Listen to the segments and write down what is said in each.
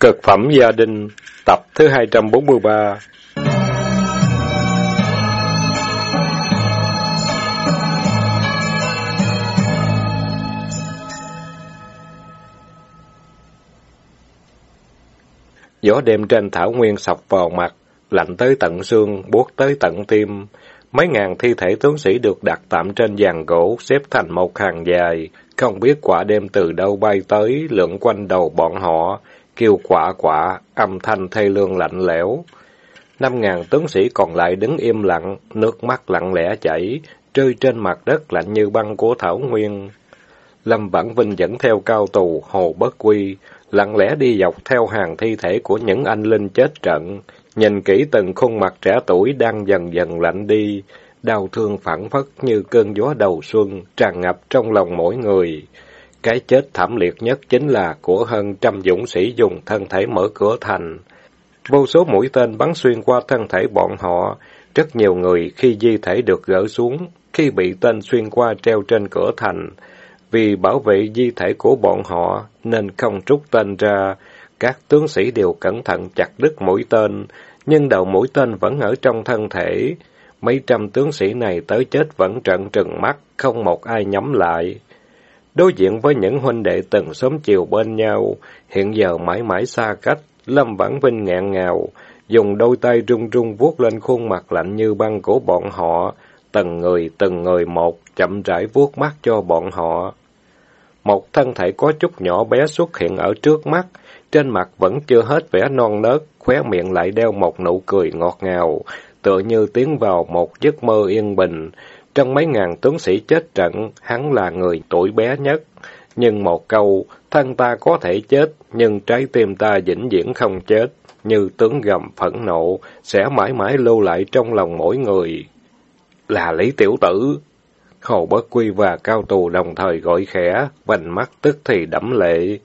Cực phẩm gia đình, tập thứ 243 Gió đêm trên thảo nguyên sọc vào mặt, lạnh tới tận xương, buốt tới tận tim. Mấy ngàn thi thể tướng sĩ được đặt tạm trên giàn gỗ, xếp thành một hàng dài, không biết quả đêm từ đâu bay tới, lượn quanh đầu bọn họ, kêu quả quả, âm thanh thê lương lạnh lẽo. Năm ngàn tướng sĩ còn lại đứng im lặng, nước mắt lặng lẽ chảy, rơi trên mặt đất lạnh như băng của Thảo Nguyên. Lâm Vãn Vinh dẫn theo cao tù Hồ Bất Quy, lặng lẽ đi dọc theo hàng thi thể của những anh linh chết trận, nhìn kỹ từng khuôn mặt trẻ tuổi đang dần dần lạnh đi, đau thương phản phất như cơn gió đầu xuân, tràn ngập trong lòng mỗi người. Cái chết thảm liệt nhất chính là của hơn trăm dũng sĩ dùng thân thể mở cửa thành. Vô số mũi tên bắn xuyên qua thân thể bọn họ, rất nhiều người khi di thể được gỡ xuống, khi bị tên xuyên qua treo trên cửa thành. Vì bảo vệ di thể của bọn họ nên không trút tên ra, các tướng sĩ đều cẩn thận chặt đứt mũi tên, nhưng đầu mũi tên vẫn ở trong thân thể. Mấy trăm tướng sĩ này tới chết vẫn trận trừng mắt, không một ai nhắm lại. Đối diện với những huynh đệ từng sớm chiều bên nhau, hiện giờ mãi mãi xa cách, Lâm Vãn Vinh ngẹn ngào, dùng đôi tay run run vuốt lên khuôn mặt lạnh như băng của bọn họ, từng người từng người một, chậm rãi vuốt mắt cho bọn họ. Một thân thể có chút nhỏ bé xuất hiện ở trước mắt, trên mặt vẫn chưa hết vẻ non nớt, khóe miệng lại đeo một nụ cười ngọt ngào, tựa như tiến vào một giấc mơ yên bình. Trong mấy ngàn tướng sĩ chết trận, hắn là người tuổi bé nhất. Nhưng một câu, thân ta có thể chết, nhưng trái tim ta vĩnh viễn không chết, như tướng gầm phẫn nộ, sẽ mãi mãi lưu lại trong lòng mỗi người. Là Lý Tiểu Tử! Hồ Bất Quy và Cao Tù đồng thời gọi khẽ, vành mắt tức thì đẫm lệ.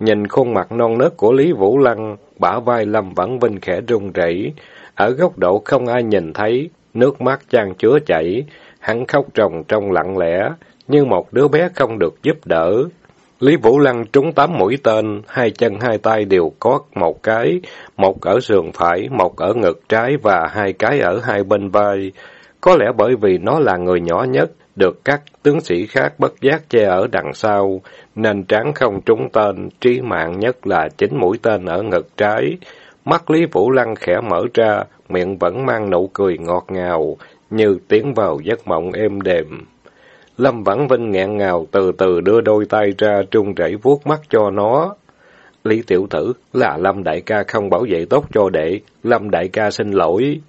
Nhìn khuôn mặt non nớt của Lý Vũ Lăng, bả vai Lâm Vãn Vinh khẽ run rẩy. Ở góc độ không ai nhìn thấy, nước mắt chan chứa chảy, hắn khóc ròng trong lặng lẽ, như một đứa bé không được giúp đỡ. Lý Vũ Lăng trúng tám mũi tên, hai chân hai tay đều có một cái, một ở sườn phải, một ở ngực trái và hai cái ở hai bên vai. Có lẽ bởi vì nó là người nhỏ nhất, được các tướng sĩ khác bất giác che ở đằng sau, nên tráng không trúng tên, trí mạng nhất là chính mũi tên ở ngực trái. Mắt Lý Vũ Lăng khẽ mở ra, miệng vẫn mang nụ cười ngọt ngào, như tiến vào giấc mộng êm đềm. Lâm Vãn Vinh nghẹn ngào từ từ đưa đôi tay ra trung rẩy vuốt mắt cho nó. Lý tiểu tử là Lâm đại ca không bảo vệ tốt cho đệ, Lâm đại ca xin lỗi.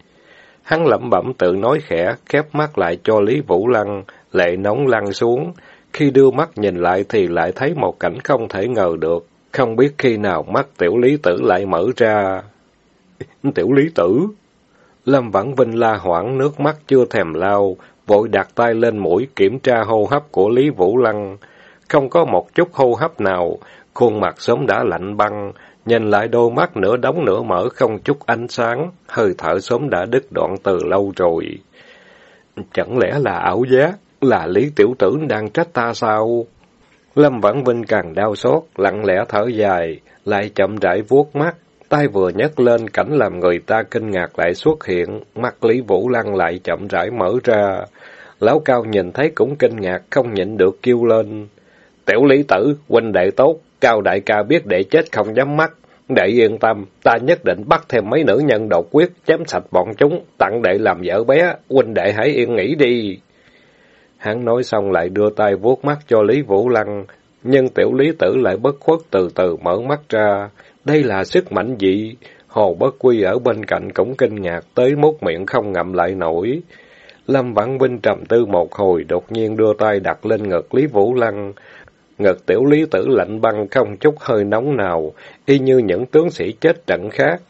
Hắn lẩm bẩm tự nói khẽ, khép mắt lại cho Lý Vũ Lăng, lệ nóng lăn xuống. Khi đưa mắt nhìn lại thì lại thấy một cảnh không thể ngờ được, không biết khi nào mắt tiểu lý tử lại mở ra. Tiểu lý tử! Lâm Vãn Vinh la hoảng, nước mắt chưa thèm lao, vội đặt tay lên mũi kiểm tra hô hấp của Lý Vũ Lăng. Không có một chút hô hấp nào, khuôn mặt sớm đã lạnh băng, nhìn lại đôi mắt nửa đóng nửa mở không chút ánh sáng, hơi thở sớm đã đứt đoạn từ lâu rồi. Chẳng lẽ là ảo giác, là Lý Tiểu Tử đang trách ta sao? Lâm Vãn Vinh càng đau xót, lặng lẽ thở dài, lại chậm rãi vuốt mắt, tay vừa nhấc lên cảnh làm người ta kinh ngạc lại xuất hiện, mắt Lý Vũ Lăng lại chậm rãi mở ra. Lão Cao nhìn thấy cũng kinh ngạc, không nhịn được kêu lên. Tiểu Lý Tử, huynh đệ tốt, Cao đại ca biết đệ chết không dám mắt. Đệ yên tâm, ta nhất định bắt thêm mấy nữ nhân độc quyết, chém sạch bọn chúng, tặng đệ làm vợ bé, huynh đệ hãy yên nghỉ đi. Hắn nói xong lại đưa tay vuốt mắt cho Lý Vũ Lăng, nhưng tiểu lý tử lại bất khuất từ từ mở mắt ra. Đây là sức mạnh gì? Hồ Bất Quy ở bên cạnh cũng kinh ngạc tới mút miệng không ngậm lại nổi. Lâm Vãn Vinh trầm tư một hồi, đột nhiên đưa tay đặt lên ngực Lý Vũ Lăng. Ngực tiểu lý tử lạnh băng không chút hơi nóng nào, y như những tướng sĩ chết trận khác.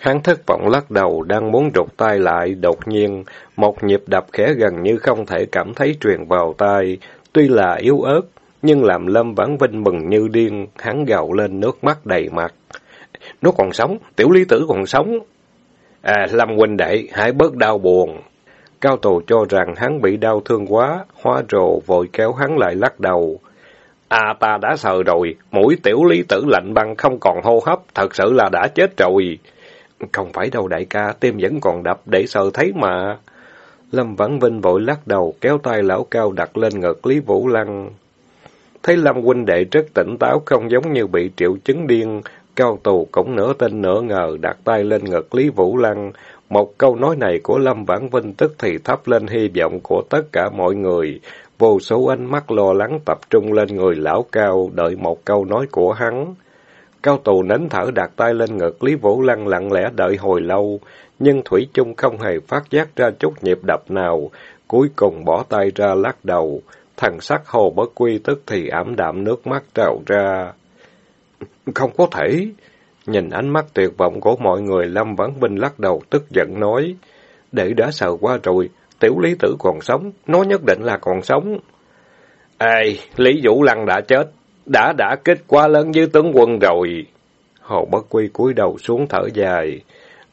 Hắn thất vọng lắc đầu, đang muốn rụt tay lại, đột nhiên, một nhịp đập khẽ gần như không thể cảm thấy truyền vào tai, tuy là yếu ớt, nhưng làm Lâm Vãn Vinh mừng như điên, hắn gào lên nước mắt đầy mặt. Nó còn sống, tiểu lý tử còn sống. À, Lâm huynh đệ, hãy bớt đau buồn. Cao Tù cho rằng hắn bị đau thương quá, hóa rồ vội kéo hắn lại lắc đầu. À ta đã sợ rồi, mũi tiểu lý tử lạnh băng không còn hô hấp, thật sự là đã chết rồi. Không phải đâu đại ca, tim vẫn còn đập để sờ thấy mà. Lâm Vãn Vinh vội lắc đầu, kéo tay lão cao đặt lên ngực Lý Vũ Lăng. Thấy Lâm huynh đệ rất tỉnh táo, không giống như bị triệu chứng điên. Cao tù cũng nửa tin nửa ngờ, đặt tay lên ngực Lý Vũ Lăng. Một câu nói này của Lâm Vãn Vinh tức thì thắp lên hy vọng của tất cả mọi người. Vô số ánh mắt lo lắng tập trung lên người lão cao, đợi một câu nói của hắn. Cao tù nín thở đặt tay lên ngực Lý Vũ Lăng lặng lẽ đợi hồi lâu, nhưng Thủy chung không hề phát giác ra chút nhịp đập nào, cuối cùng bỏ tay ra lắc đầu. Thần sắc hồ bất quy tức thì ảm đạm nước mắt trào ra. Không có thể. Nhìn ánh mắt tuyệt vọng của mọi người, Lâm Vãn Vinh lắc đầu tức giận nói. Để đã sợ qua rồi, tiểu lý tử còn sống, nó nhất định là còn sống. Ê, Lý Vũ Lăng đã chết, đã đã kết quá lớn với tướng quân rồi. Hồ Bất Quy cúi đầu xuống thở dài.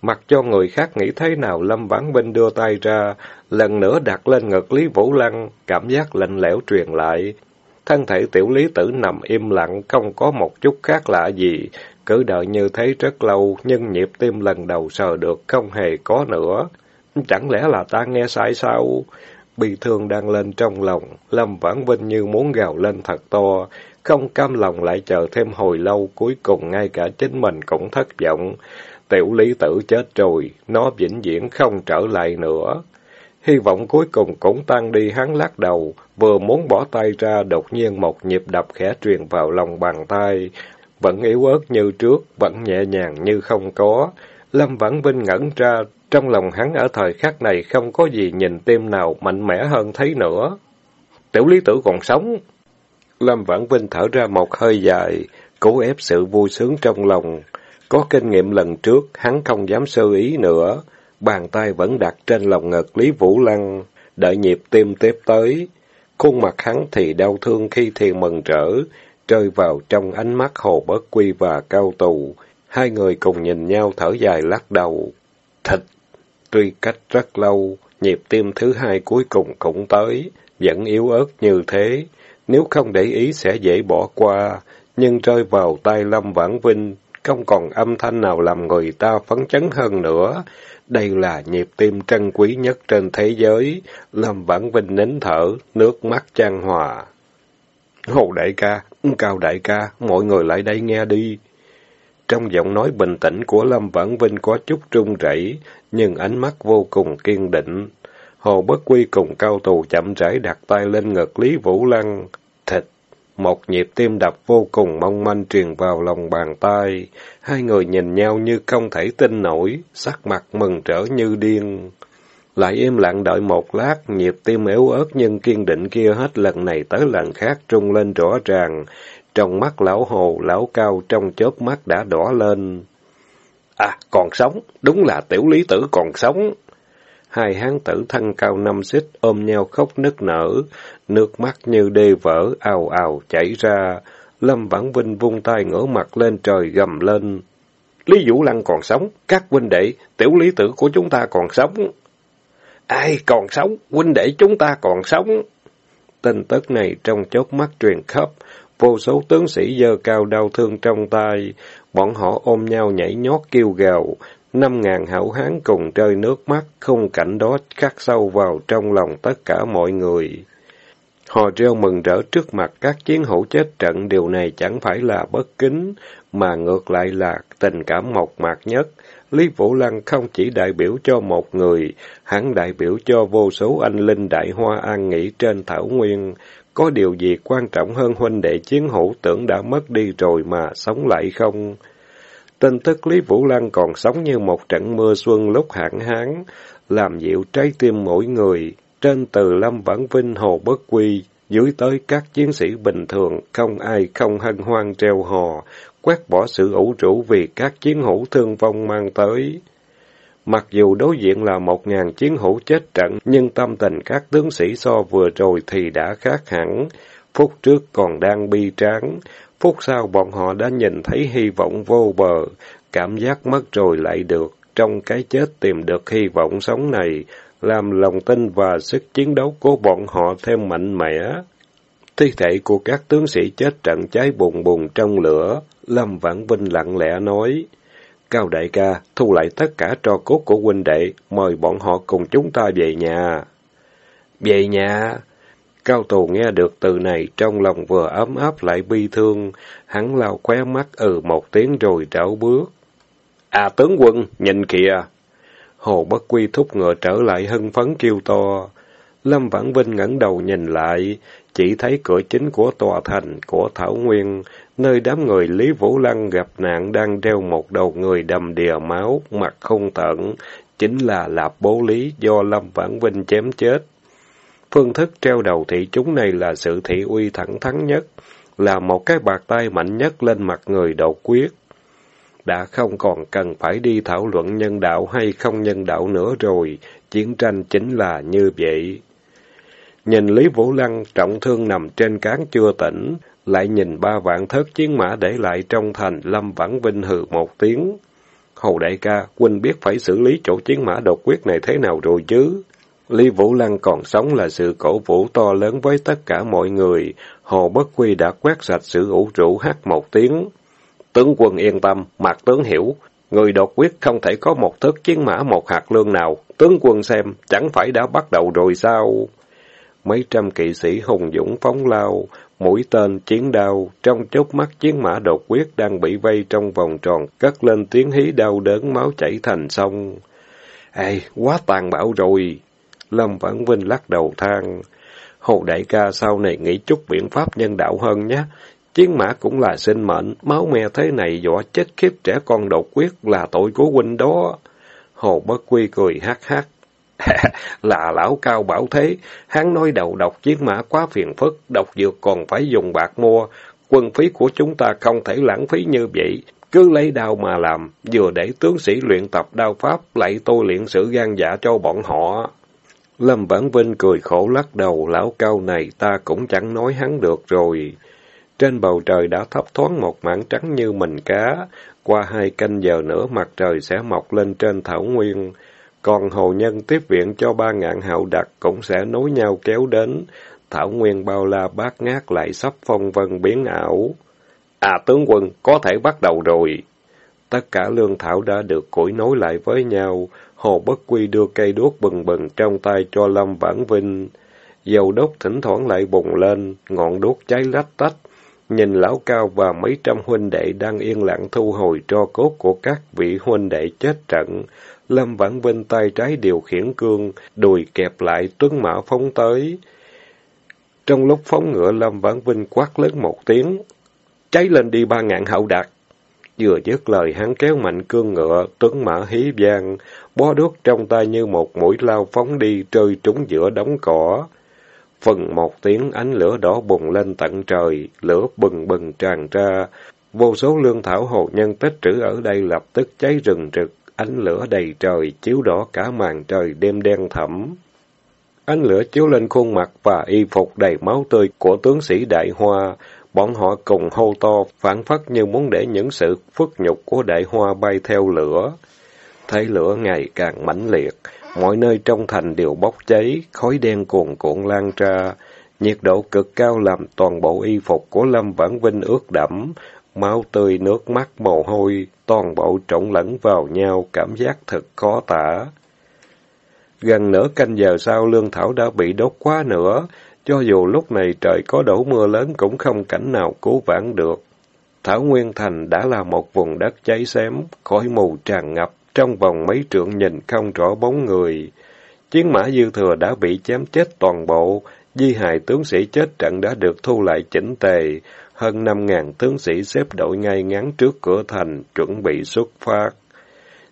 Mặc cho người khác nghĩ thế nào, Lâm Vãn Binh đưa tay ra, lần nữa đặt lên ngực Lý Vũ Lăng, cảm giác lạnh lẽo truyền lại. Thân thể tiểu lý tử nằm im lặng, không có một chút khác lạ gì. Cứ đợi như thế rất lâu, nhưng nhịp tim lần đầu sờ được không hề có nữa. Chẳng lẽ là ta nghe sai sao? Bị thương đang lên trong lòng, Lâm Vãn Vinh như muốn gào lên thật to, không cam lòng lại chờ thêm hồi lâu, cuối cùng ngay cả chính mình cũng thất vọng. Tiểu lý tử chết rồi, nó vĩnh viễn không trở lại nữa. Hy vọng cuối cùng cũng tan đi hắn lắc đầu, vừa muốn bỏ tay ra đột nhiên một nhịp đập khẽ truyền vào lòng bàn tay, vẫn yếu ớt như trước, vẫn nhẹ nhàng như không có. Lâm Vãn Vinh ngẩn ra, trong lòng hắn ở thời khắc này không có gì nhìn tim nào mạnh mẽ hơn thấy nữa. Tiểu lý tử còn sống. Lâm Vãn Vinh thở ra một hơi dài, cố ép sự vui sướng trong lòng. Có kinh nghiệm lần trước, hắn không dám sơ ý nữa. Bàn tay vẫn đặt trên lòng ngực Lý Vũ Lăng, đợi nhịp tim tiếp tới. Khuôn mặt hắn thì đau thương khi thì mừng rỡ, rơi vào trong ánh mắt Hồ Bất Quy và Cao Tù. Hai người cùng nhìn nhau thở dài lắc đầu. Thịt! Tuy cách rất lâu, nhịp tim thứ hai cuối cùng cũng tới, vẫn yếu ớt như thế. Nếu không để ý sẽ dễ bỏ qua, nhưng rơi vào tay Lâm Vãn Vinh, không còn âm thanh nào làm người ta phấn chấn hơn nữa. Đây là nhịp tim trân quý nhất trên thế giới. Lâm Vãn Vinh nín thở, nước mắt chan hòa. Hồ đại ca, cao đại ca, mọi người lại đây nghe đi. Trong giọng nói bình tĩnh của Lâm Vãn Vinh có chút run rẩy, nhưng ánh mắt vô cùng kiên định. Hồ Bất Quy cùng cao tù chậm rãi đặt tay lên ngực Lý Vũ Lăng. Một nhịp tim đập vô cùng mong manh truyền vào lòng bàn tay. Hai người nhìn nhau như không thể tin nổi, sắc mặt mừng rỡ như điên. Lại im lặng đợi một lát, nhịp tim yếu ớt nhưng kiên định kia hết lần này tới lần khác trung lên rõ ràng. Trong mắt lão hồ, lão cao trong chớp mắt đã đỏ lên. À, còn sống, đúng là tiểu lý tử còn sống. Hai hán tử thân cao năm xích ôm nhau khóc nức nở, nước mắt như đê vỡ ào ào chảy ra. Lâm Vãn Vinh vung tay ngửa mặt lên trời gầm lên. Lý Vũ Lăng còn sống, các huynh đệ, tiểu lý tử của chúng ta còn sống. Ai còn sống, huynh đệ chúng ta còn sống. Tin tức này trong chốt mắt truyền khắp, vô số tướng sĩ dơ cao đau thương trong tay, bọn họ ôm nhau nhảy nhót kêu gào, năm ngàn hảo hán cùng rơi nước mắt, khung cảnh đó khắc sâu vào trong lòng tất cả mọi người. Họ reo mừng rỡ trước mặt các chiến hữu chết trận, điều này chẳng phải là bất kính, mà ngược lại là tình cảm mộc mạc nhất. Lý Vũ Lăng không chỉ đại biểu cho một người, hắn đại biểu cho vô số anh linh đại hoa an nghỉ trên thảo nguyên. Có điều gì quan trọng hơn huynh đệ chiến hữu tưởng đã mất đi rồi mà sống lại không? Tin tức Lý Vũ Lăng còn sống như một trận mưa xuân lúc hạn hán, làm dịu trái tim mỗi người. Trên từ Lâm Vãn Vinh Hồ Bất Quy, dưới tới các chiến sĩ bình thường, không ai không hân hoan treo hò, quét bỏ sự ủ rũ vì các chiến hữu thương vong mang tới. Mặc dù đối diện là một ngàn chiến hữu chết trận, nhưng tâm tình các tướng sĩ so vừa rồi thì đã khác hẳn. Phút trước còn đang bi tráng, phút sau bọn họ đã nhìn thấy hy vọng vô bờ, cảm giác mất rồi lại được, trong cái chết tìm được hy vọng sống này, làm lòng tin và sức chiến đấu của bọn họ thêm mạnh mẽ. Thi thể của các tướng sĩ chết trận cháy bùng bùng trong lửa. Lâm Vãn Vinh lặng lẽ nói. Cao đại ca, thu lại tất cả trò cốt của huynh đệ, mời bọn họ cùng chúng ta về nhà. Về nhà? Cao tù nghe được từ này, trong lòng vừa ấm áp lại bi thương, hắn lao khóe mắt ừ một tiếng rồi trảo bước. À tướng quân, nhìn kìa! Hồ Bất Quy thúc ngựa trở lại hưng phấn kêu to. Lâm Vãn Vinh ngẩng đầu nhìn lại, chỉ thấy cửa chính của tòa thành của Thảo Nguyên, nơi đám người Lý Vũ Lăng gặp nạn đang đeo một đầu người đầm đìa máu, mặt không tận, chính là Lạp Bố Lý do Lâm Vãn Vinh chém chết. Phương thức treo đầu thị chúng này là sự thị uy thẳng thắn nhất, là một cái bạc tay mạnh nhất lên mặt người đột quyết. Đã không còn cần phải đi thảo luận nhân đạo hay không nhân đạo nữa rồi, chiến tranh chính là như vậy. Nhìn Lý Vũ Lăng trọng thương nằm trên cán chưa tỉnh, lại nhìn ba vạn thớt chiến mã để lại trong thành, Lâm Vãn Vinh hừ một tiếng. Hồ đại ca, huynh biết phải xử lý chỗ chiến mã đột quyết này thế nào rồi chứ? Lý Vũ Lăng còn sống là sự cổ vũ to lớn với tất cả mọi người. Hồ Bất Quy đã quét sạch sự ủ rũ hát một tiếng. Tướng quân yên tâm, mặt tướng hiểu. Người đột quyết không thể có một thất chiến mã một hạt lương nào. Tướng quân xem, chẳng phải đã bắt đầu rồi sao? Mấy trăm kỵ sĩ hùng dũng phóng lao, mũi tên, chiến đao, trong chốc mắt chiến mã đột quyết đang bị vây trong vòng tròn, cất lên tiếng hí đau đớn máu chảy thành sông. Ê, quá tàn bạo rồi! Lâm Vãn Vinh lắc đầu than. Hồ đại ca sau này nghĩ chút biện pháp nhân đạo hơn nhé. Chiến mã cũng là sinh mệnh, máu me thế này dọa chết khiếp trẻ con đột quyết là tội của huynh đó. Hồ Bất Quy cười hát hát. là lão cao bảo thế, hắn nói đầu độc chiến mã quá phiền phức, độc dược còn phải dùng bạc mua, quân phí của chúng ta không thể lãng phí như vậy, cứ lấy đao mà làm, vừa để tướng sĩ luyện tập đao pháp, lại tôi luyện sự gan dạ cho bọn họ. Lâm Vãn Vinh cười khổ lắc đầu, lão cao này ta cũng chẳng nói hắn được rồi. Trên bầu trời đã thấp thoáng một mảng trắng như mình cá, qua hai canh giờ nữa mặt trời sẽ mọc lên trên thảo nguyên. Còn hồ nhân tiếp viện cho ba ngạn hậu đặc cũng sẽ nối nhau kéo đến. Thảo nguyên bao la bát ngát lại sắp phong vân biến ảo. À tướng quân, có thể bắt đầu rồi. Tất cả lương thảo đã được củi nối lại với nhau. Hồ Bất Quy đưa cây đuốc bừng bừng trong tay cho Lâm Vãn Vinh. Dầu đốt thỉnh thoảng lại bùng lên, ngọn đuốc cháy lách tách. Nhìn lão cao và mấy trăm huynh đệ đang yên lặng thu hồi cho cốt của các vị huynh đệ chết trận. Lâm Vãn Vinh tay trái điều khiển cương, đùi kẹp lại tuấn mã phóng tới. Trong lúc phóng ngựa, Lâm Vãn Vinh quát lớn một tiếng. Cháy lên đi ba ngàn hậu đạt. Vừa dứt lời hắn kéo mạnh cương ngựa, tuấn mã hí vang, bó đuốc trong tay như một mũi lao phóng đi rơi trúng giữa đống cỏ. Phần một tiếng ánh lửa đỏ bùng lên tận trời, lửa bừng bừng tràn ra. Vô số lương thảo hồ nhân tích trữ ở đây lập tức cháy rừng rực, ánh lửa đầy trời, chiếu đỏ cả màn trời đêm đen thẫm. Ánh lửa chiếu lên khuôn mặt và y phục đầy máu tươi của tướng sĩ Đại Hoa, bọn họ cùng hô to, phản phất như muốn để những sự phức nhục của Đại Hoa bay theo lửa. Thấy lửa ngày càng mãnh liệt, mọi nơi trong thành đều bốc cháy, khói đen cuồn cuộn lan ra. Nhiệt độ cực cao làm toàn bộ y phục của Lâm Vãn Vinh ướt đẫm, máu tươi, nước mắt, mồ hôi, toàn bộ trộn lẫn vào nhau, cảm giác thật khó tả. Gần nửa canh giờ sau lương thảo đã bị đốt quá nữa, cho dù lúc này trời có đổ mưa lớn cũng không cảnh nào cứu vãn được. Thảo Nguyên Thành đã là một vùng đất cháy xém, khói mù tràn ngập, trong vòng mấy trượng nhìn không rõ bóng người. Chiến mã dư thừa đã bị chém chết toàn bộ, di hài tướng sĩ chết trận đã được thu lại chỉnh tề, hơn năm ngàn tướng sĩ xếp đội ngay ngắn trước cửa thành, chuẩn bị xuất phát.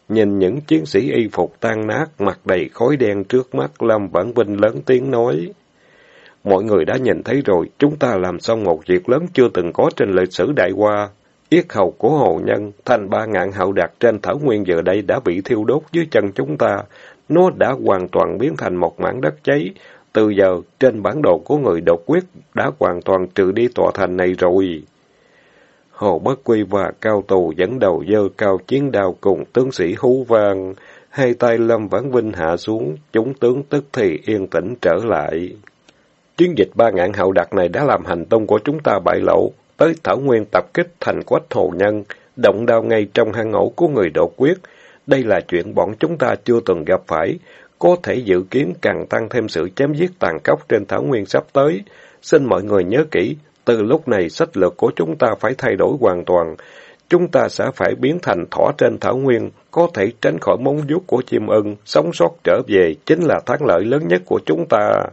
Nhìn những chiến sĩ y phục tan nát, mặt đầy khói đen trước mắt, Lâm Vãn Vinh lớn tiếng nói. Mọi người đã nhìn thấy rồi, chúng ta làm xong một việc lớn chưa từng có trên lịch sử đại qua. Yết hầu của hồ nhân, thành ba ngạn hậu đạt trên thảo nguyên giờ đây đã bị thiêu đốt dưới chân chúng ta. Nó đã hoàn toàn biến thành một mảng đất cháy. Từ giờ, trên bản đồ của người độc quyết đã hoàn toàn trừ đi tòa thành này rồi. Hồ Bất Quy và Cao Tù dẫn đầu dơ cao chiến đao cùng tướng sĩ hú vang. Hai tay Lâm Vãn Vinh hạ xuống, chúng tướng tức thì yên tĩnh trở lại. Chiến dịch ba ngạn hậu đặc này đã làm hành tung của chúng ta bại lộ, tới Thảo Nguyên tập kích thành quách hồ nhân, động đao ngay trong hang ổ của người đột quyết. Đây là chuyện bọn chúng ta chưa từng gặp phải, có thể dự kiến càng tăng thêm sự chém giết tàn khốc trên Thảo Nguyên sắp tới. Xin mọi người nhớ kỹ, từ lúc này sách lược của chúng ta phải thay đổi hoàn toàn. Chúng ta sẽ phải biến thành thỏ trên Thảo Nguyên, có thể tránh khỏi móng vuốt của chim ưng, sống sót trở về chính là thắng lợi lớn nhất của chúng ta.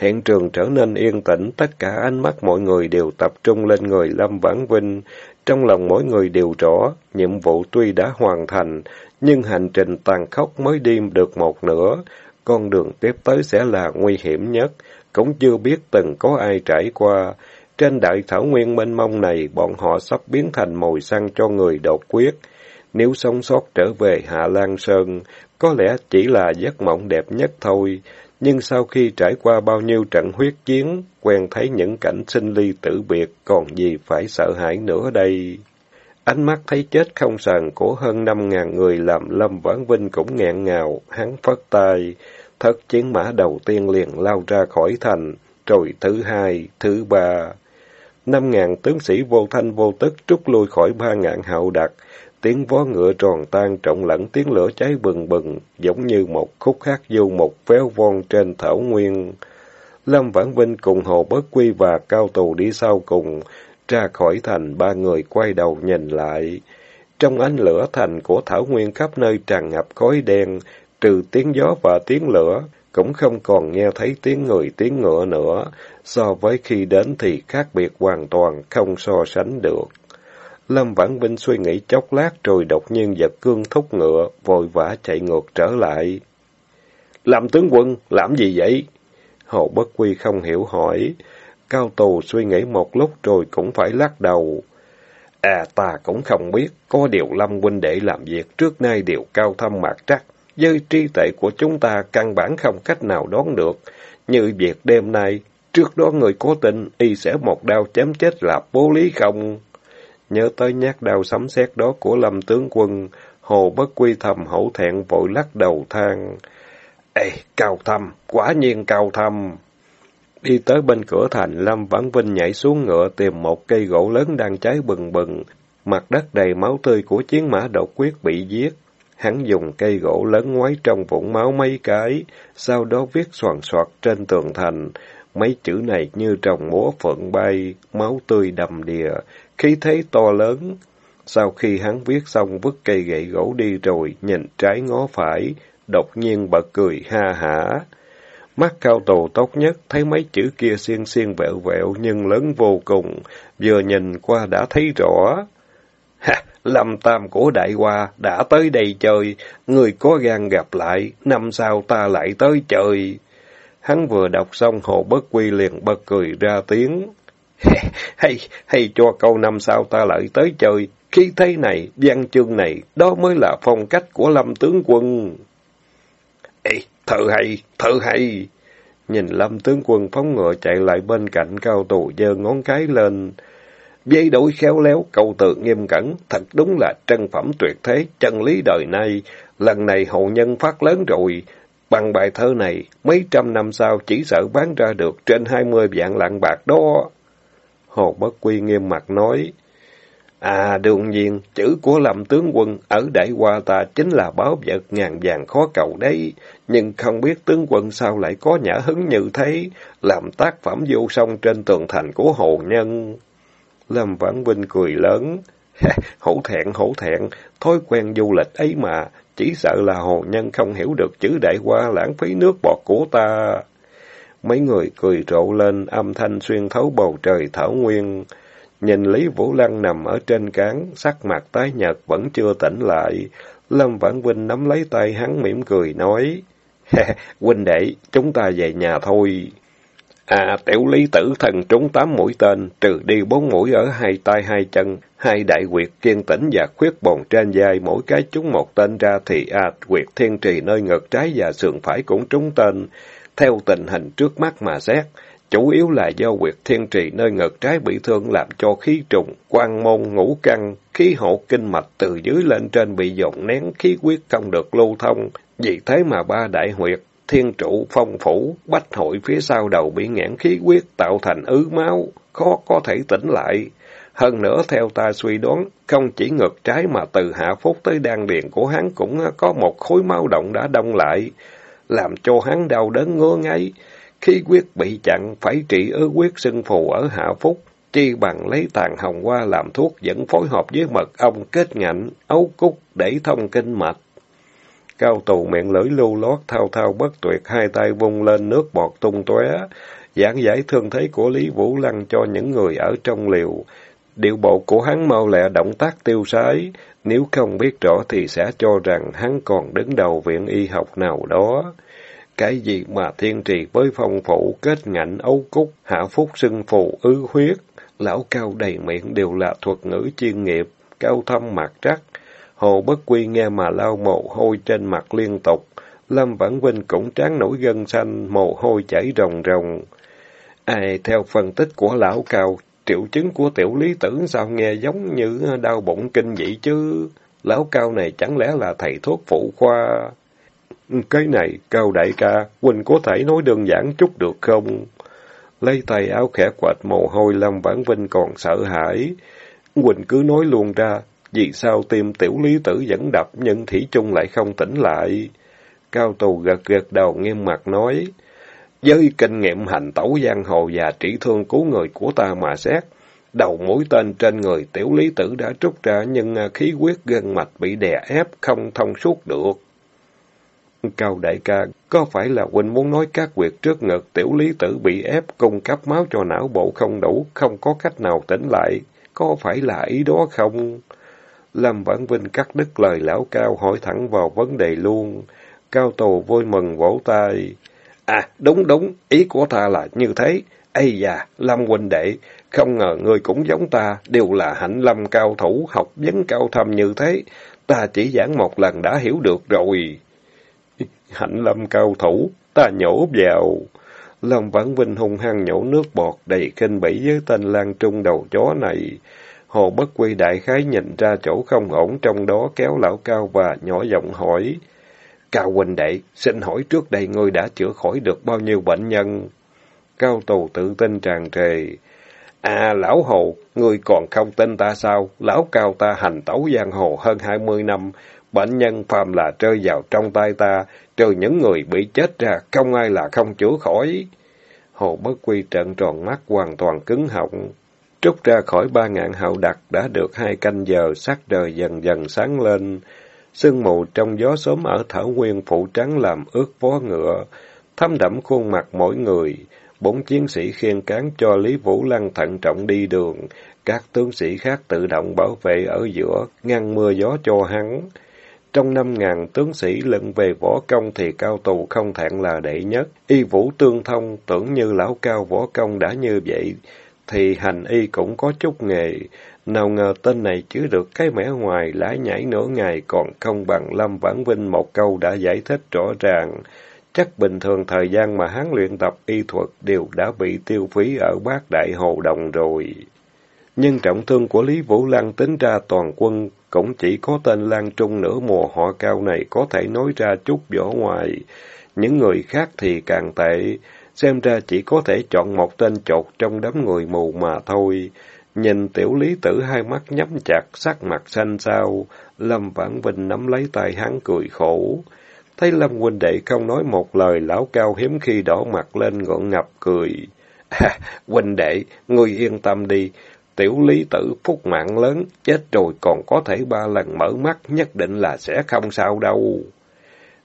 Hiện trường trở nên yên tĩnh, tất cả ánh mắt mọi người đều tập trung lên người Lâm Vãn Vinh. Trong lòng mỗi người đều rõ, nhiệm vụ tuy đã hoàn thành, nhưng hành trình tàn khốc mới đi được một nửa. Con đường tiếp tới sẽ là nguy hiểm nhất, cũng chưa biết từng có ai trải qua. Trên đại thảo nguyên mênh mông này, bọn họ sắp biến thành mồi săn cho người đột quyết. Nếu sống sót trở về Hạ Lan Sơn, có lẽ chỉ là giấc mộng đẹp nhất thôi. Nhưng sau khi trải qua bao nhiêu trận huyết chiến, quen thấy những cảnh sinh ly tử biệt, còn gì phải sợ hãi nữa đây. Ánh mắt thấy chết không sàn của hơn năm ngàn người làm Lâm Vãn Vinh cũng nghẹn ngào, hắn phất tay. Thất chiến mã đầu tiên liền lao ra khỏi thành, rồi thứ hai, thứ ba. Năm ngàn tướng sĩ vô thanh vô tức trút lui khỏi ba ngàn hậu đặc, tiếng vó ngựa tròn tan trọng lẫn tiếng lửa cháy bừng bừng, giống như một khúc hát du một véo von trên thảo nguyên. Lâm Vãn Vinh cùng Hồ Bất Quy và Cao Tù đi sau cùng, ra khỏi thành ba người quay đầu nhìn lại. Trong ánh lửa thành của thảo nguyên khắp nơi tràn ngập khói đen, trừ tiếng gió và tiếng lửa, cũng không còn nghe thấy tiếng người tiếng ngựa nữa, so với khi đến thì khác biệt hoàn toàn, không so sánh được. Lâm Vãn Vinh suy nghĩ chốc lát rồi đột nhiên giật cương thúc ngựa, vội vã chạy ngược trở lại. Làm tướng quân, làm gì vậy? Hồ Bất Quy không hiểu hỏi. Cao Tù suy nghĩ một lúc rồi cũng phải lắc đầu. À ta cũng không biết, có điều Lâm huynh đệ làm việc trước nay đều cao thâm mạc trắc, với trí tệ của chúng ta căn bản không cách nào đoán được. Như việc đêm nay, trước đó người cố tình y sẽ một đao chém chết là vô lý không? Nhớ tới nhát đao sấm sét đó của Lâm tướng quân, Hồ Bất Quy thầm hổ thẹn vội lắc đầu than. Ê, cao thâm, quả nhiên cao thâm. Đi tới bên cửa thành, Lâm Vãn Vinh nhảy xuống ngựa tìm một cây gỗ lớn đang cháy bừng bừng. Mặt đất đầy máu tươi của chiến mã độc quyết bị giết. Hắn dùng cây gỗ lớn ngoái trong vũng máu mấy cái, sau đó viết soàn soạt trên tường thành. Mấy chữ này như trồng múa phượng bay, máu tươi đầm đìa, khí thế to lớn. Sau khi hắn viết xong vứt cây gậy gỗ đi rồi, nhìn trái ngó phải, đột nhiên bật cười ha hả. Mắt cao tù tốt nhất, thấy mấy chữ kia xiên xiên vẹo vẹo nhưng lớn vô cùng, vừa nhìn qua đã thấy rõ. Ha, lâm tam của đại hoa đã tới đây chơi, người có gan gặp lại, năm sau ta lại tới chơi. Hắn vừa đọc xong hồ bất quy liền bật cười ra tiếng. hay, hay cho câu năm sau ta lại tới chơi, khi thế này, văn chương này, đó mới là phong cách của lâm tướng quân. Ê, thợ hay, thợ hay! Nhìn lâm tướng quân phóng ngựa chạy lại bên cạnh cao tù giơ ngón cái lên. Dây đổi khéo léo, câu từ nghiêm cẩn, thật đúng là trân phẩm tuyệt thế, chân lý đời nay. Lần này hậu nhân phát lớn rồi. Bằng bài thơ này, mấy trăm năm sau chỉ sợ bán ra được trên hai mươi vạn lạng bạc đó. Hồ Bất Quy nghiêm mặt nói, À, đương nhiên, chữ của Lâm tướng quân ở đại qua ta chính là báo vật ngàn vàng khó cầu đấy, nhưng không biết tướng quân sao lại có nhã hứng như thế, làm tác phẩm vô song trên tường thành của hồ nhân. Lâm Vãn Vinh cười lớn, hổ thẹn, hổ thẹn, thói quen du lịch ấy mà, chỉ sợ là hồ nhân không hiểu được chữ đại qua lãng phí nước bọt của ta. Mấy người cười rộ lên, âm thanh xuyên thấu bầu trời thảo nguyên. Nhìn Lý Vũ Lăng nằm ở trên cán, sắc mặt tái nhợt vẫn chưa tỉnh lại. Lâm Vãn Vinh nắm lấy tay hắn mỉm cười nói, huynh đệ, chúng ta về nhà thôi. À, tiểu lý tử thần trúng tám mũi tên, trừ đi bốn mũi ở hai tay hai chân, hai đại quyệt kiên tĩnh và khuyết bồn trên vai, mỗi cái trúng một tên ra thì à, quyệt thiên trì nơi ngực trái và sườn phải cũng trúng tên. Theo tình hình trước mắt mà xét, chủ yếu là do quyệt thiên trì nơi ngực trái bị thương làm cho khí trùng, quan môn, ngũ căng, khí hộ kinh mạch từ dưới lên trên bị dồn nén, khí huyết không được lưu thông. Vì thế mà ba đại huyệt, thiên trụ phong phủ, bách hội phía sau đầu bị nghẽn khí huyết tạo thành ứ máu, khó có thể tỉnh lại. Hơn nữa, theo ta suy đoán, không chỉ ngực trái mà từ hạ phúc tới đan điền của hắn cũng có một khối máu động đã đông lại, làm cho hắn đau đớn ngứa ngáy. Khí quyết bị chặn, phải trị ứ quyết sưng phù ở hạ phúc, chi bằng lấy tàn hồng hoa làm thuốc dẫn phối hợp với mật ong kết ngạnh, ấu cúc để thông kinh mạch. Cao tù miệng lưỡi lưu lót thao thao bất tuyệt, hai tay vung lên nước bọt tung tóe, giảng giải thương thế của Lý Vũ Lăng cho những người ở trong liều. Điệu bộ của hắn mau lẹ động tác tiêu sái, nếu không biết rõ thì sẽ cho rằng hắn còn đứng đầu viện y học nào đó. Cái gì mà thiên trì với phong phủ kết ngạnh, ấu cúc, hạ phúc sưng phù, ư huyết, lão cao đầy miệng đều là thuật ngữ chuyên nghiệp, cao thâm mạc trắc. Hồ Bất Quy nghe mà lau mồ hôi trên mặt liên tục. Lâm Vãn Vinh cũng trán nổi gân xanh, mồ hôi chảy ròng ròng. Ai, theo phân tích của lão cao, triệu chứng của tiểu lý tử sao nghe giống như đau bụng kinh vậy chứ? Lão cao này chẳng lẽ là thầy thuốc phụ khoa? Cái này, cao đại ca, Huynh có thể nói đơn giản chút được không? Lấy tay áo khẽ quệt mồ hôi Lâm Vãn Vinh còn sợ hãi. Quỳnh cứ nói luôn ra, vì sao tim tiểu lý tử vẫn đập nhưng Thủy chung lại không tỉnh lại? Cao tù gật gật đầu nghiêm mặt nói, với kinh nghiệm hành tẩu giang hồ và trị thương cứu người của ta mà xét, đầu mũi tên trên người tiểu lý tử đã trút ra nhưng à, khí huyết gân mạch bị đè ép không thông suốt được. Cao đại ca, có phải là huynh muốn nói các quyệt trước ngực tiểu lý tử bị ép cung cấp máu cho não bộ không đủ, không có cách nào tỉnh lại, có phải là ý đó không? Lâm Vãn Vinh cắt đứt lời lão cao hỏi thẳng vào vấn đề luôn. Cao Tù vui mừng vỗ tay. À, đúng đúng, ý của ta là như thế. Ây da, Lâm huynh đệ, không ngờ người cũng giống ta, đều là hạnh lâm cao thủ, học vấn cao thâm như thế. Ta chỉ giảng một lần đã hiểu được rồi. Hạnh lâm cao thủ, ta nhổ vào. Lâm Vãn Vinh hung hăng nhổ nước bọt đầy kinh bỉ với tên lan trung đầu chó này. Hồ Bất Quy đại khái nhìn ra chỗ không ổn trong đó kéo lão cao và nhỏ giọng hỏi. Cao huynh đệ, xin hỏi trước đây ngươi đã chữa khỏi được bao nhiêu bệnh nhân? Cao tù tự tin tràn trề. À, lão hồ, ngươi còn không tin ta sao? Lão cao ta hành tấu giang hồ hơn hai mươi năm, bệnh nhân phàm là rơi vào trong tay ta, trừ những người bị chết ra, không ai là không chữa khỏi. Hồ Bất Quy trợn tròn mắt hoàn toàn cứng họng. Trúc ra khỏi ba ngạn hậu đặc đã được hai canh giờ, sắc trời dần dần sáng lên. Sương mù trong gió sớm ở Thảo Nguyên phủ trắng làm ướt vó ngựa, thấm đẫm khuôn mặt mỗi người. Bốn chiến sĩ khiên cán cho Lý Vũ Lăng thận trọng đi đường, các tướng sĩ khác tự động bảo vệ ở giữa, ngăn mưa gió cho hắn. Trong năm ngàn tướng sĩ lận về võ công thì cao tù không thẹn là đệ nhất, y vũ tương thông, tưởng như lão cao võ công đã như vậy, thì hành y cũng có chút nghề. Nào ngờ tên này chứa được cái mẻ ngoài, lái nhảy nửa ngày còn không bằng Lâm Vãn Vinh một câu đã giải thích rõ ràng. Chắc bình thường thời gian mà hắn luyện tập y thuật đều đã bị tiêu phí ở bát đại hồ đồng rồi. Nhưng trọng thương của Lý Vũ Lăng tính ra toàn quân cũng chỉ có tên Lan Trung nửa mùa họ cao này có thể nói ra chút võ ngoài. Những người khác thì càng tệ, xem ra chỉ có thể chọn một tên chột trong đám người mù mà thôi. Nhìn tiểu lý tử hai mắt nhắm chặt, sắc mặt xanh xao, Lâm Vãn Vinh nắm lấy tay hắn cười khổ. Thấy Lâm huynh đệ không nói một lời, lão cao hiếm khi đỏ mặt lên ngọn ngập cười. À, huynh đệ, ngươi yên tâm đi, tiểu lý tử phúc mạng lớn, chết rồi còn có thể ba lần mở mắt, nhất định là sẽ không sao đâu.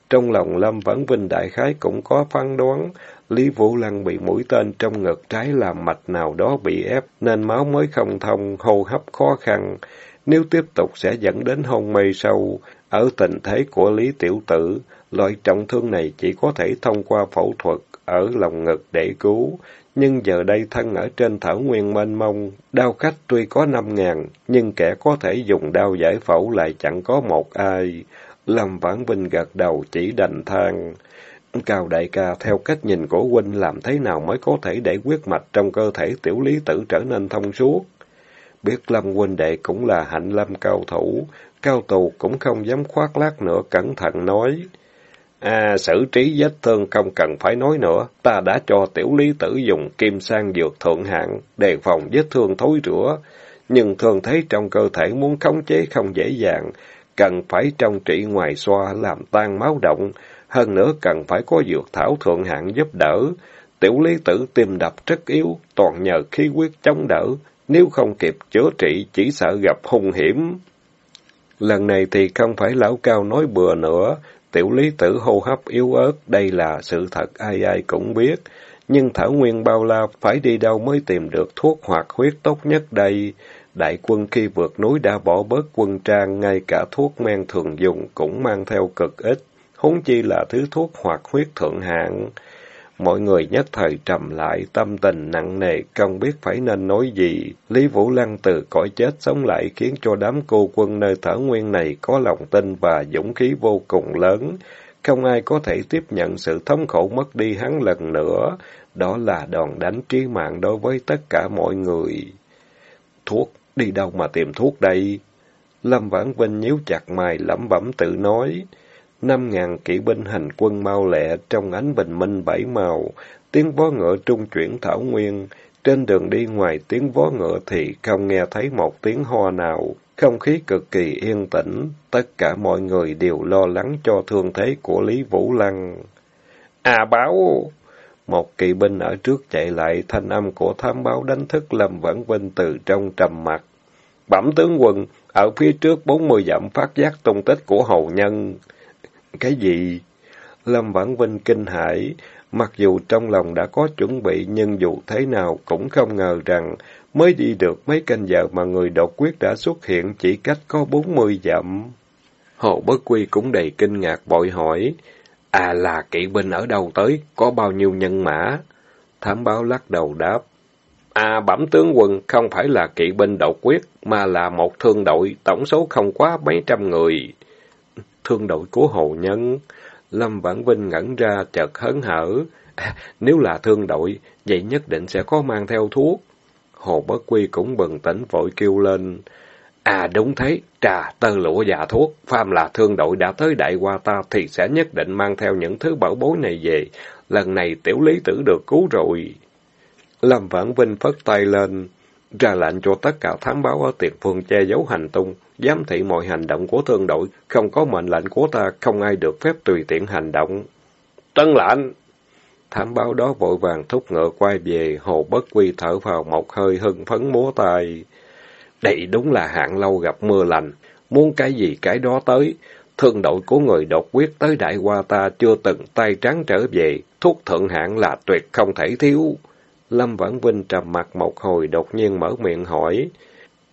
Trong lòng Lâm Vãn Vinh đại khái cũng có phán đoán, Lý Vũ Lăng bị mũi tên trong ngực trái làm mạch nào đó bị ép, nên máu mới không thông, hô hấp khó khăn. Nếu tiếp tục sẽ dẫn đến hôn mê sâu. Ở tình thế của Lý Tiểu Tử, loại trọng thương này chỉ có thể thông qua phẫu thuật ở lòng ngực để cứu. Nhưng giờ đây thân ở trên thảo nguyên mênh mông, đau khách tuy có năm ngàn, nhưng kẻ có thể dùng đao giải phẫu lại chẳng có một ai. Lâm Vãn Vinh gật đầu chỉ đành than. Cao đại ca, theo cách nhìn của huynh làm thế nào mới có thể để quyết mạch trong cơ thể tiểu lý tử trở nên thông suốt? Biết Lâm huynh đệ cũng là hạnh lâm cao thủ, cao tù cũng không dám khoác lác nữa cẩn thận nói. À, xử trí vết thương không cần phải nói nữa, ta đã cho tiểu lý tử dùng kim sang dược thượng hạng, đề phòng vết thương thối rữa. Nhưng thường thấy trong cơ thể muốn khống chế không dễ dàng, cần phải trong trị ngoài xoa làm tan máu động, hơn nữa cần phải có dược thảo thượng hạng giúp đỡ. Tiểu lý tử tim đập rất yếu, toàn nhờ khí quyết chống đỡ, nếu không kịp chữa trị chỉ sợ gặp hung hiểm. Lần này thì không phải lão cao nói bừa nữa, tiểu lý tử hô hấp yếu ớt, đây là sự thật ai ai cũng biết. Nhưng Thảo Nguyên bao la phải đi đâu mới tìm được thuốc hoạt huyết tốt nhất đây? Đại quân khi vượt núi đã bỏ bớt quân trang, ngay cả thuốc men thường dùng cũng mang theo cực ít, huống chi là thứ thuốc hoặc huyết thượng hạng. Mọi người nhất thời trầm lại, tâm tình nặng nề, không biết phải nên nói gì. Lý Vũ Lăng từ cõi chết sống lại khiến cho đám cô quân nơi thở nguyên này có lòng tin và dũng khí vô cùng lớn. Không ai có thể tiếp nhận sự thống khổ mất đi hắn lần nữa. Đó là đòn đánh trí mạng đối với tất cả mọi người. Thuốc, đi đâu mà tìm thuốc đây? Lâm Vãn Vinh nhíu chặt mày lẩm bẩm tự nói năm ngàn kỵ binh hành quân mau lẹ trong ánh bình minh bảy màu, tiếng vó ngựa trung chuyển thảo nguyên. Trên đường đi ngoài tiếng vó ngựa thì không nghe thấy một tiếng ho nào. Không khí cực kỳ yên tĩnh, tất cả mọi người đều lo lắng cho thương thế của Lý Vũ Lăng. À báo! Một kỵ binh ở trước chạy lại, thanh âm của thám báo đánh thức Lâm Vãn Vinh từ trong trầm mặt. Bẩm tướng quân, ở phía trước bốn mươi dặm phát giác tung tích của hầu nhân. Cái gì? Lâm Vãn Vinh kinh hãi, mặc dù trong lòng đã có chuẩn bị nhưng dù thế nào cũng không ngờ rằng mới đi được mấy canh giờ mà người đột quyết đã xuất hiện chỉ cách có bốn mươi dặm. Hồ Bất Quy cũng đầy kinh ngạc bội hỏi, À là kỵ binh ở đâu tới, có bao nhiêu nhân mã? Thám báo lắc đầu đáp, À bẩm tướng quân không phải là kỵ binh đột quyết, mà là một thương đội, tổng số không quá mấy trăm người thương đội của Hồ Nhân. Lâm Vãn Vinh ngẩn ra chợt hớn hở. À, nếu là thương đội, vậy nhất định sẽ có mang theo thuốc. Hồ Bất Quy cũng bừng tỉnh vội kêu lên. À đúng thế, trà, tơ lụa và thuốc, phàm là thương đội đã tới đại qua ta thì sẽ nhất định mang theo những thứ bảo bối này về. Lần này tiểu lý tử được cứu rồi. Lâm Vãn Vinh phất tay lên, ra lệnh cho tất cả thám báo ở tiền phương che giấu hành tung, giám thị mọi hành động của thương đội, không có mệnh lệnh của ta, không ai được phép tùy tiện hành động. Tân lệnh! Thám báo đó vội vàng thúc ngựa quay về, hồ bất quy thở vào một hơi hưng phấn múa tay. Đây đúng là hạn lâu gặp mưa lành, muốn cái gì cái đó tới. Thương đội của người đột quyết tới đại qua ta chưa từng tay trắng trở về, thuốc thượng hạng là tuyệt không thể thiếu. Lâm Vãn Vinh trầm mặt một hồi đột nhiên mở miệng hỏi.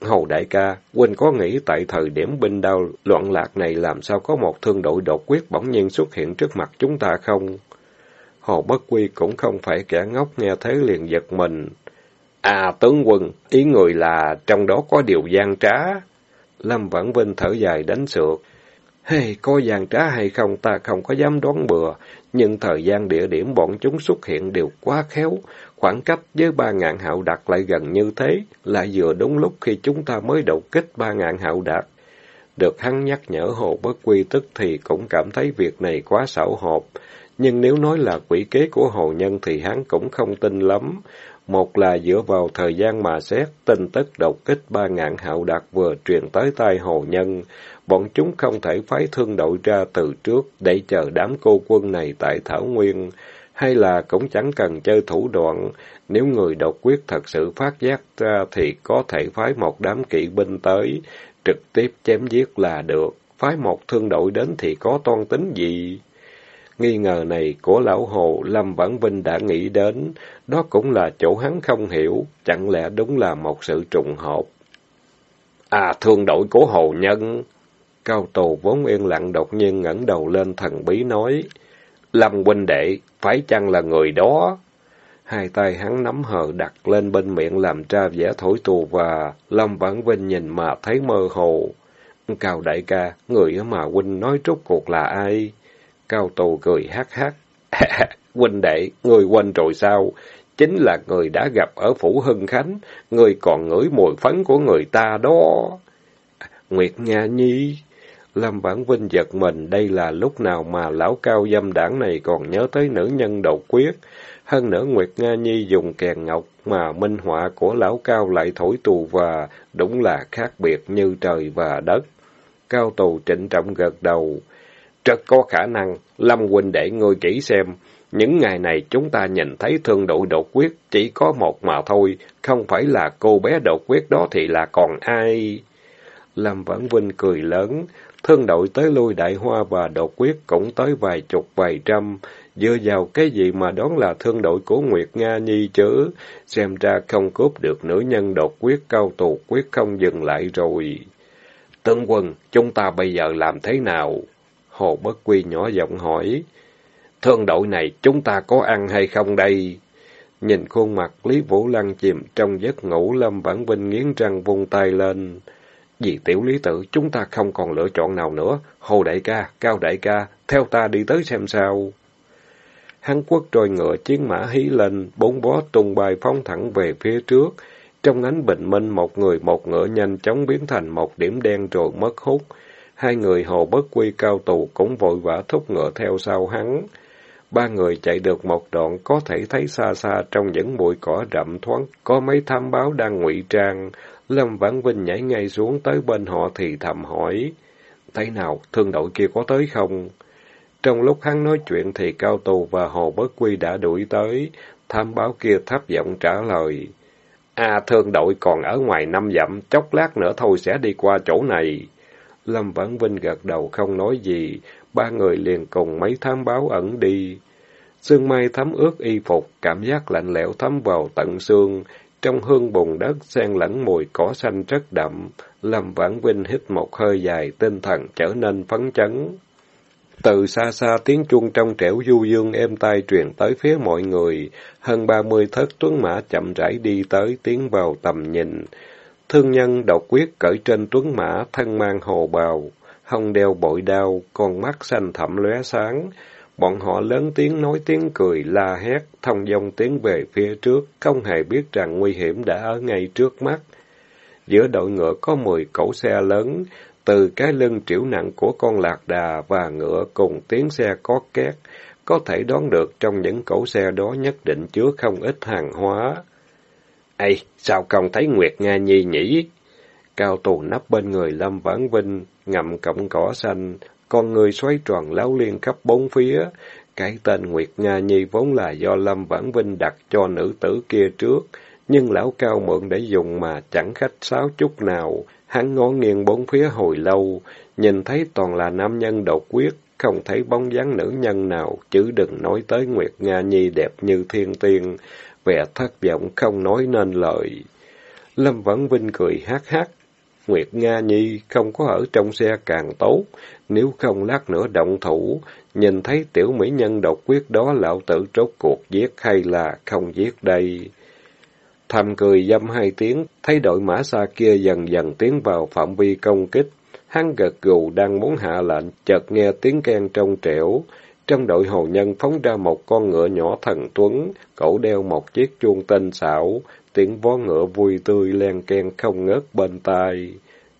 Hầu đại ca, Huynh có nghĩ tại thời điểm binh đao loạn lạc này làm sao có một thương đội đột quyết bỗng nhiên xuất hiện trước mặt chúng ta không? Hồ Bất Quy cũng không phải kẻ ngốc nghe thế liền giật mình. À tướng quân, ý người là trong đó có điều gian trá. Lâm Vãn Vinh thở dài đánh sượt. Hey, có gian trá hay không ta không có dám đoán bừa, nhưng thời gian địa điểm bọn chúng xuất hiện đều quá khéo, Khoảng cách với ba ngàn hạo đạt lại gần như thế, là vừa đúng lúc khi chúng ta mới đột kích ba ngàn hạo đạt. Được hắn nhắc nhở Hồ Bất Quy tức thì cũng cảm thấy việc này quá xảo hộp. nhưng nếu nói là quỷ kế của Hồ Nhân thì hắn cũng không tin lắm. Một là dựa vào thời gian mà xét, tin tức đột kích ba ngàn hạo đạt vừa truyền tới tai Hồ Nhân, bọn chúng không thể phái thương đội ra từ trước để chờ đám cô quân này tại Thảo Nguyên, hay là cũng chẳng cần chơi thủ đoạn, nếu người độc quyết thật sự phát giác ra thì có thể phái một đám kỵ binh tới, trực tiếp chém giết là được, phái một thương đội đến thì có toan tính gì? Nghi ngờ này của lão Hồ, Lâm Vãn Vinh đã nghĩ đến, đó cũng là chỗ hắn không hiểu, chẳng lẽ đúng là một sự trùng hợp. À, thương đội của Hồ Nhân! Cao Tù vốn yên lặng đột nhiên ngẩng đầu lên thần bí nói, Lâm huynh đệ, phải chăng là người đó? Hai tay hắn nắm hờ đặt lên bên miệng làm ra vẻ thổi tù và Lâm Vãn Vinh nhìn mà thấy mơ hồ. Cao đại ca, người mà huynh nói rốt cuộc là ai? Cao tù cười hát hát. huynh đệ, người quên rồi sao? Chính là người đã gặp ở Phủ Hưng Khánh, người còn ngửi mùi phấn của người ta đó. Nguyệt Nga Nhi, Lâm Vãn Vinh giật mình, đây là lúc nào mà lão cao dâm đảng này còn nhớ tới nữ nhân độc quyết. Hơn nữa Nguyệt Nga Nhi dùng kèn ngọc mà minh họa của lão cao lại thổi tù và đúng là khác biệt như trời và đất. Cao tù trịnh trọng gật đầu. Rất có khả năng, Lâm huynh để ngươi kỹ xem. Những ngày này chúng ta nhìn thấy thương đội đột quyết chỉ có một mà thôi, không phải là cô bé đột quyết đó thì là còn ai? Lâm Vãn Vinh cười lớn, thương đội tới lui đại hoa và đột quyết cũng tới vài chục vài trăm, dựa vào cái gì mà đón là thương đội của Nguyệt Nga Nhi chứ, xem ra không cướp được nữ nhân đột quyết cao tù quyết không dừng lại rồi. Tướng quân, chúng ta bây giờ làm thế nào? Hồ Bất Quy nhỏ giọng hỏi. Thương đội này chúng ta có ăn hay không đây? Nhìn khuôn mặt Lý Vũ Lăng chìm trong giấc ngủ, Lâm Vãn Vinh nghiến răng vung tay lên. Vì tiểu lý tự, chúng ta không còn lựa chọn nào nữa. Hồ đại ca, cao đại ca, theo ta đi tới xem sao. hán quốc trôi ngựa chiến mã hí lên, bốn bó tung bay phóng thẳng về phía trước. Trong ánh bình minh, một người một ngựa nhanh chóng biến thành một điểm đen rồi mất hút. Hai người hồ bất quy cao tù cũng vội vã thúc ngựa theo sau hắn. Ba người chạy được một đoạn có thể thấy xa xa trong những bụi cỏ rậm thoáng, có mấy tham báo đang ngụy trang. Lâm Vãn Vinh nhảy ngay xuống tới bên họ thì thầm hỏi. Thế nào, thương đội kia có tới không? Trong lúc hắn nói chuyện thì Cao Tù và Hồ Bất Quy đã đuổi tới. Tham báo kia thấp giọng trả lời. À, thương đội còn ở ngoài năm dặm, chốc lát nữa thôi sẽ đi qua chỗ này. Lâm Vãn Vinh gật đầu không nói gì, ba người liền cùng mấy thám báo ẩn đi. Sương mai thấm ướt y phục, cảm giác lạnh lẽo thấm vào tận xương, trong hương bùn đất xen lẫn mùi cỏ xanh rất đậm. Lâm Vãn Vinh hít một hơi dài, tinh thần trở nên phấn chấn. Từ xa xa tiếng chuông trong trẻo du dương êm tai truyền tới phía mọi người, hơn ba mươi thất tuấn mã chậm rãi đi tới, tiến vào tầm nhìn. Thương nhân độc quyết cởi trên tuấn mã, thân mang hồ bào, hông đeo bội đao, con mắt xanh thẳm lóe sáng. Bọn họ lớn tiếng nói tiếng cười, la hét, thông dong tiến về phía trước, không hề biết rằng nguy hiểm đã ở ngay trước mắt. Giữa đội ngựa có mười cỗ xe lớn, từ cái lưng triểu nặng của con lạc đà và ngựa cùng tiếng xe có két, có thể đoán được trong những cỗ xe đó nhất định chứa không ít hàng hóa. Ây, sao không thấy Nguyệt Nga Nhi nhỉ? Cao tù nắp bên người Lâm Vãn Vinh, ngậm cọng cỏ xanh, con người xoay tròn lão liên khắp bốn phía. Cái tên Nguyệt Nga Nhi vốn là do Lâm Vãn Vinh đặt cho nữ tử kia trước, nhưng lão cao mượn để dùng mà chẳng khách sáo chút nào. Hắn ngó nghiêng bốn phía hồi lâu, nhìn thấy toàn là nam nhân độc quyết, không thấy bóng dáng nữ nhân nào, chứ đừng nói tới Nguyệt Nga Nhi đẹp như thiên tiên, vẻ thất vọng không nói nên lời. Lâm Vãn Vinh cười hát hát, Nguyệt Nga Nhi không có ở trong xe càng tốt, nếu không lát nữa động thủ, nhìn thấy tiểu mỹ nhân độc quyết đó lão tử trốt cuộc giết hay là không giết đây. Thầm cười dâm hai tiếng, thấy đội mã xa kia dần dần tiến vào phạm vi công kích. Hắn gật gù đang muốn hạ lệnh, chợt nghe tiếng keng trong trẻo. Trong đội hồ nhân phóng ra một con ngựa nhỏ thần tuấn, cổ đeo một chiếc chuông tinh xảo, tiếng vó ngựa vui tươi len ken không ngớt bên tai.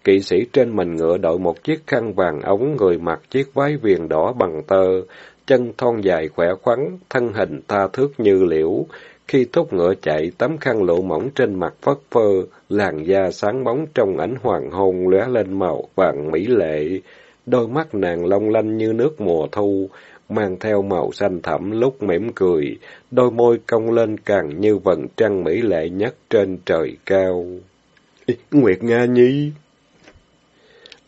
Kỵ sĩ trên mình ngựa đội một chiếc khăn vàng ống, người mặc chiếc váy viền đỏ bằng tơ, chân thon dài khỏe khoắn, thân hình tha thước như liễu. Khi thúc ngựa chạy, tấm khăn lộ mỏng trên mặt phất phơ, làn da sáng bóng trong ánh hoàng hôn lóe lên màu vàng mỹ lệ. Đôi mắt nàng long lanh như nước mùa thu, mang theo màu xanh thẳm lúc mỉm cười, đôi môi cong lên càng như vầng trăng mỹ lệ nhất trên trời cao. Nguyệt Nga Nhi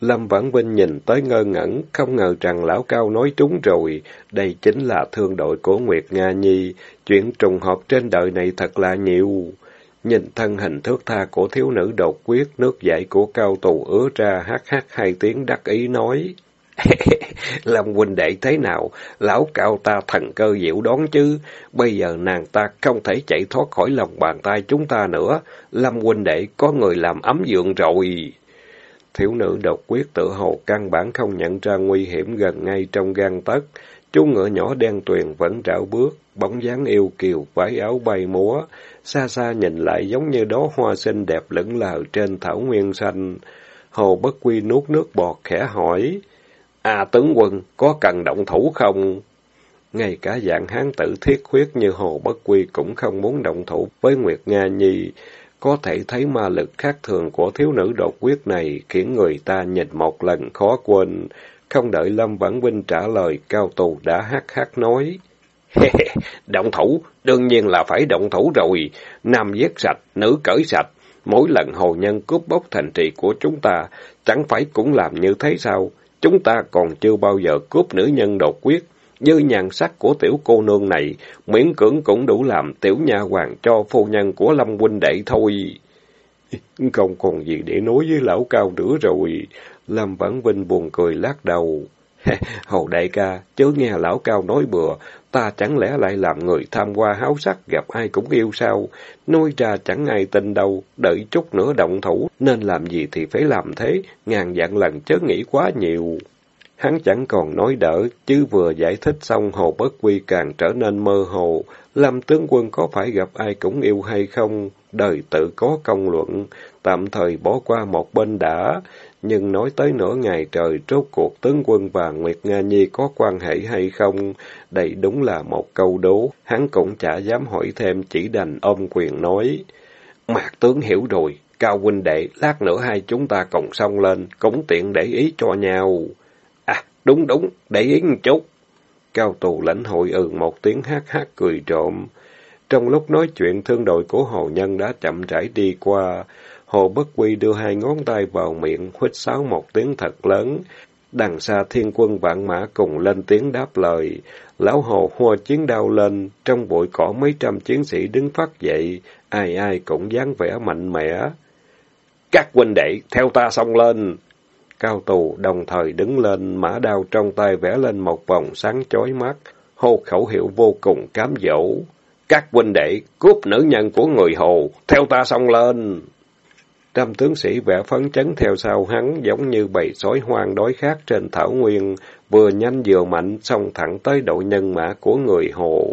Lâm Vãn Vinh nhìn tới ngơ ngẩn, không ngờ rằng lão cao nói trúng rồi, đây chính là thương đội của Nguyệt Nga Nhi, chuyện trùng hợp trên đời này thật là nhiều. Nhìn thân hình thước tha của thiếu nữ đột quyết, nước dậy của cao tù ứa ra hát hát hai tiếng đắc ý nói. Lâm huynh đệ thế nào, lão cao ta thần cơ diệu đón chứ, bây giờ nàng ta không thể chạy thoát khỏi lòng bàn tay chúng ta nữa, Lâm huynh đệ có người làm ấm dượng rồi. Thiếu nữ độc quyết tự hồ căn bản không nhận ra nguy hiểm gần ngay trong gan tấc. Chú ngựa nhỏ đen tuyền vẫn rảo bước, bóng dáng yêu kiều, váy áo bay múa. Xa xa nhìn lại giống như đó hoa xinh đẹp lững lờ trên thảo nguyên xanh. Hồ Bất Quy nuốt nước bọt khẽ hỏi. À tướng quân, có cần động thủ không? Ngay cả dạng hán tử thiết khuyết như Hồ Bất Quy cũng không muốn động thủ với Nguyệt Nga Nhi. Có thể thấy ma lực khác thường của thiếu nữ đột quyết này khiến người ta nhìn một lần khó quên. Không đợi Lâm Vãn Vinh trả lời, cao tù đã hát hát nói. động thủ, đương nhiên là phải động thủ rồi. Nam giết sạch, nữ cởi sạch. Mỗi lần hồ nhân cướp bóc thành trì của chúng ta, chẳng phải cũng làm như thế sao? Chúng ta còn chưa bao giờ cướp nữ nhân đột quyết. như nhàn sắc của tiểu cô nương này, miễn cưỡng cũng đủ làm tiểu nha hoàng cho phu nhân của Lâm huynh đệ thôi. Không còn gì để nói với lão cao nữa rồi. Lâm Vãn Vinh buồn cười lắc đầu. Hầu đại ca, chớ nghe lão cao nói bừa, ta chẳng lẽ lại làm người tham qua háo sắc gặp ai cũng yêu sao? Nói ra chẳng ai tin đâu, đợi chút nữa động thủ, nên làm gì thì phải làm thế, ngàn vạn lần chớ nghĩ quá nhiều. Hắn chẳng còn nói đỡ, chứ vừa giải thích xong Hồ Bất Quy càng trở nên mơ hồ. Lâm tướng quân có phải gặp ai cũng yêu hay không? Đời tự có công luận, tạm thời bỏ qua một bên đã. Nhưng nói tới nửa ngày trời rốt cuộc tướng quân và Nguyệt Nga Nhi có quan hệ hay không? Đây đúng là một câu đố, hắn cũng chả dám hỏi thêm chỉ đành ôm quyền nói. Mạc tướng hiểu rồi, Cao huynh đệ, lát nữa hai chúng ta cùng xong lên, cũng tiện để ý cho nhau. À, đúng đúng, để ý một chút. Cao tù lãnh hội ừ một tiếng hát hát cười trộm. Trong lúc nói chuyện, thương đội của hồ nhân đã chậm rãi đi qua. Hồ Bất Quy đưa hai ngón tay vào miệng, huýt sáo một tiếng thật lớn. Đằng xa thiên quân vạn mã cùng lên tiếng đáp lời. Lão Hồ hoa chiến đao lên, trong bụi cỏ mấy trăm chiến sĩ đứng phát dậy, ai ai cũng dáng vẻ mạnh mẽ. Các huynh đệ, theo ta xông lên! Cao tù đồng thời đứng lên, mã đao trong tay vẽ lên một vòng sáng chói mắt, hô khẩu hiệu vô cùng cám dỗ. Các huynh đệ, cướp nữ nhân của người Hồ, theo ta xông lên! Trăm tướng sĩ vẽ phấn chấn theo sau hắn, giống như bầy sói hoang đói khát trên thảo nguyên, vừa nhanh vừa mạnh, xông thẳng tới đội nhân mã của người Hồ.